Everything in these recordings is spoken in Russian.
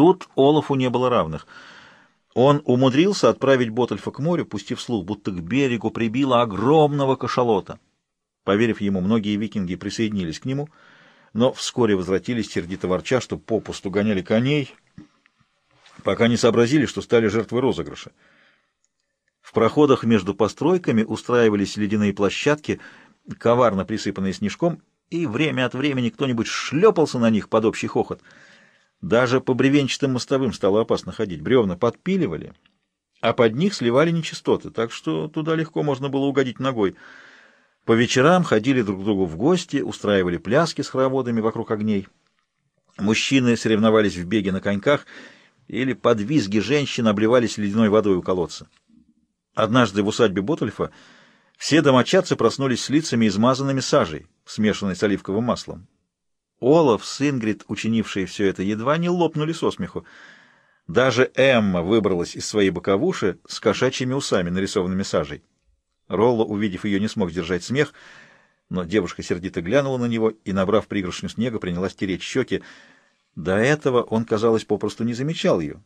Тут Олафу не было равных. Он умудрился отправить Ботальфа к морю, пустив слух, будто к берегу прибило огромного кашалота. Поверив ему, многие викинги присоединились к нему, но вскоре возвратились, сердито ворча, что попусту гоняли коней, пока не сообразили, что стали жертвой розыгрыша. В проходах между постройками устраивались ледяные площадки, коварно присыпанные снежком, и время от времени кто-нибудь шлепался на них под общий хохот. Даже по бревенчатым мостовым стало опасно ходить. Бревна подпиливали, а под них сливали нечистоты, так что туда легко можно было угодить ногой. По вечерам ходили друг к другу в гости, устраивали пляски с хороводами вокруг огней. Мужчины соревновались в беге на коньках или под визги женщин обливались ледяной водой у колодца. Однажды в усадьбе Ботульфа все домочадцы проснулись с лицами, измазанными сажей, смешанной с оливковым маслом. Олаф с Ингрид, учинившие все это, едва не лопнули со смеху. Даже Эмма выбралась из своей боковуши с кошачьими усами, нарисованными сажей. Ролло, увидев ее, не смог сдержать смех, но девушка сердито глянула на него и, набрав пригоршню снега, принялась тереть щеки. До этого он, казалось, попросту не замечал ее.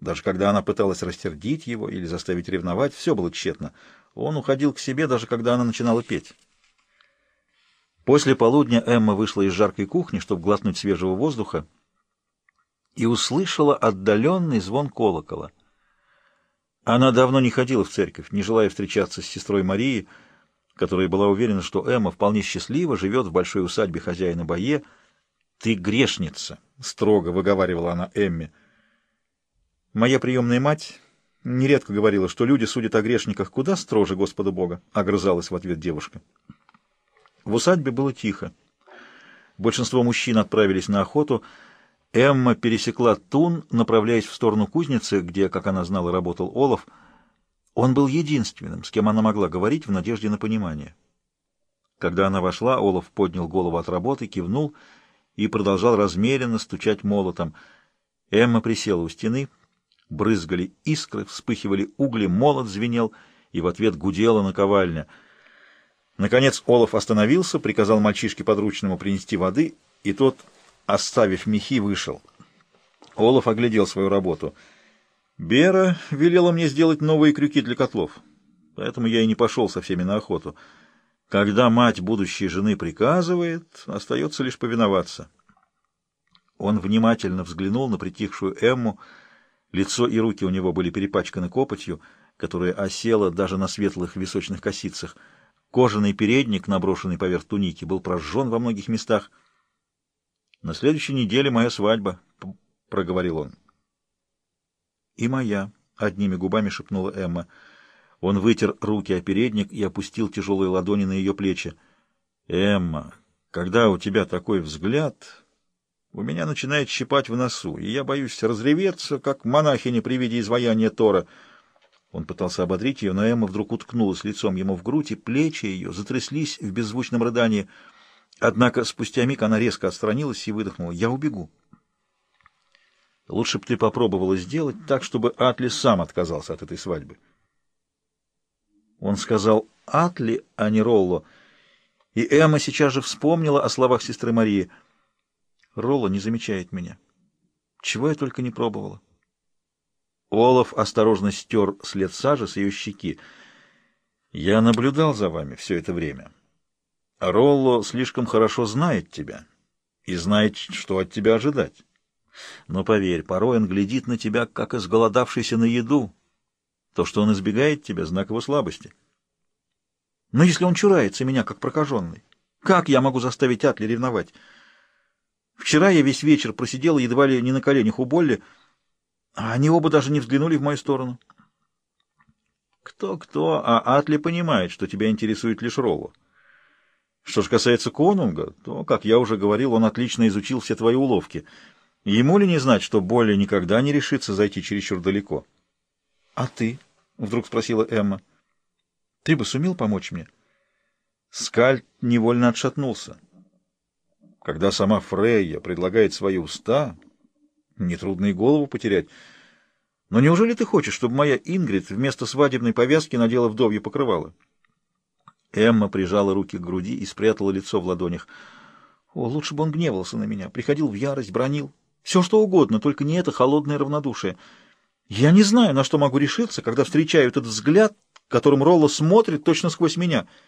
Даже когда она пыталась растердить его или заставить ревновать, все было тщетно. Он уходил к себе, даже когда она начинала петь. После полудня Эмма вышла из жаркой кухни, чтобы глотнуть свежего воздуха, и услышала отдаленный звон колокола. Она давно не ходила в церковь, не желая встречаться с сестрой Марией, которая была уверена, что Эмма вполне счастлива, живет в большой усадьбе хозяина Бае. «Ты грешница!» — строго выговаривала она Эмме. Моя приемная мать нередко говорила, что люди судят о грешниках куда строже Господа Бога, — огрызалась в ответ девушка. В усадьбе было тихо. Большинство мужчин отправились на охоту. Эмма пересекла Тун, направляясь в сторону кузницы, где, как она знала, работал Олаф. Он был единственным, с кем она могла говорить в надежде на понимание. Когда она вошла, Олаф поднял голову от работы, кивнул и продолжал размеренно стучать молотом. Эмма присела у стены, брызгали искры, вспыхивали угли, молот звенел, и в ответ гудела наковальня. Наконец Олаф остановился, приказал мальчишке подручному принести воды, и тот, оставив мехи, вышел. Олаф оглядел свою работу. «Бера велела мне сделать новые крюки для котлов, поэтому я и не пошел со всеми на охоту. Когда мать будущей жены приказывает, остается лишь повиноваться». Он внимательно взглянул на притихшую Эмму, Лицо и руки у него были перепачканы копотью, которая осела даже на светлых височных косицах. Кожаный передник, наброшенный поверх туники, был прожжен во многих местах. — На следующей неделе моя свадьба, — проговорил он. — И моя, — одними губами шепнула Эмма. Он вытер руки о передник и опустил тяжелые ладони на ее плечи. — Эмма, когда у тебя такой взгляд... У меня начинает щипать в носу, и я боюсь разреветься, как монахиня при виде изваяния Тора. Он пытался ободрить ее, но Эмма вдруг уткнулась лицом ему в грудь, и плечи ее затряслись в беззвучном рыдании. Однако спустя миг она резко отстранилась и выдохнула. «Я убегу». «Лучше бы ты попробовала сделать так, чтобы Атли сам отказался от этой свадьбы». Он сказал «Атли», а не «Ролло», и Эмма сейчас же вспомнила о словах сестры Марии — Ролла не замечает меня. Чего я только не пробовала. Олаф осторожно стер след сажи с ее щеки. Я наблюдал за вами все это время. Ролло слишком хорошо знает тебя и знает, что от тебя ожидать. Но поверь, порой он глядит на тебя, как изголодавшийся на еду. То, что он избегает тебя, — знак его слабости. Но если он чурается меня, как прокаженный, как я могу заставить Атли ревновать? Вчера я весь вечер просидел едва ли не на коленях у Болли, а они оба даже не взглянули в мою сторону. Кто-кто, а Атли понимает, что тебя интересует лишь Ролло. Что же касается Конунга, то, как я уже говорил, он отлично изучил все твои уловки. Ему ли не знать, что Болли никогда не решится зайти чересчур далеко? — А ты? — вдруг спросила Эмма. — Ты бы сумел помочь мне? Скальд невольно отшатнулся. — когда сама Фрейя предлагает свои уста, нетрудно и голову потерять. Но неужели ты хочешь, чтобы моя Ингрид вместо свадебной повязки надела вдовье покрывало? Эмма прижала руки к груди и спрятала лицо в ладонях. О, лучше бы он гневался на меня, приходил в ярость, бронил. Все что угодно, только не это холодное равнодушие. Я не знаю, на что могу решиться, когда встречаю этот взгляд, которым Ролло смотрит точно сквозь меня —